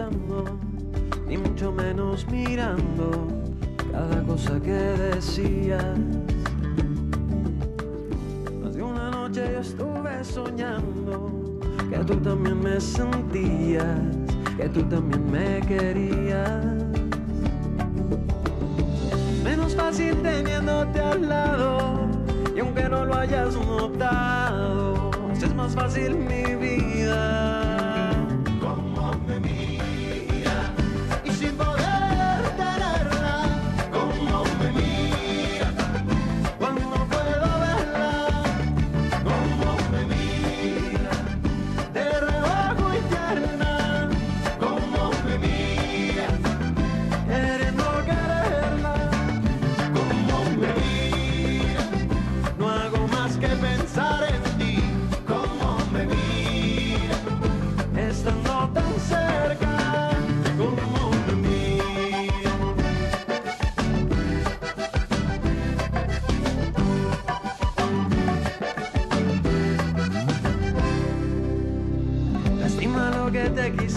pensando, ni mucho menos mirando cada cosa que decías. Más de una noche yo estuve soñando que tú también me sentías, que tú también me querías. Menos fácil teniéndote al lado, y aunque no lo hayas notado, es más fácil mi vida.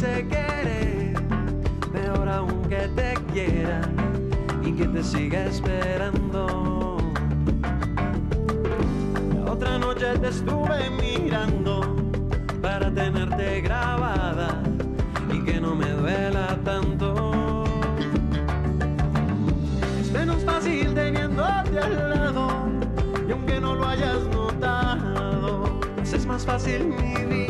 Quise querer, peor aún que te quiera y que te siga esperando. Otra noche te estuve mirando para tenerte grabada y que no me duela tanto. Es menos fácil teniéndote al lado y aunque no lo hayas notado, pues es más fácil mi vida.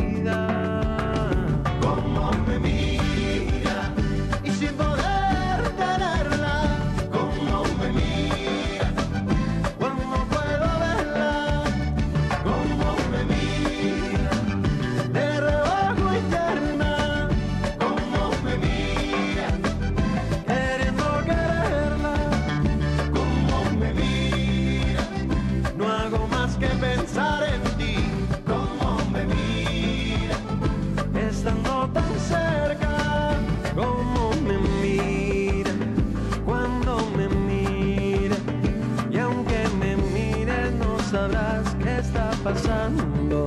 sabrás qué está pasando.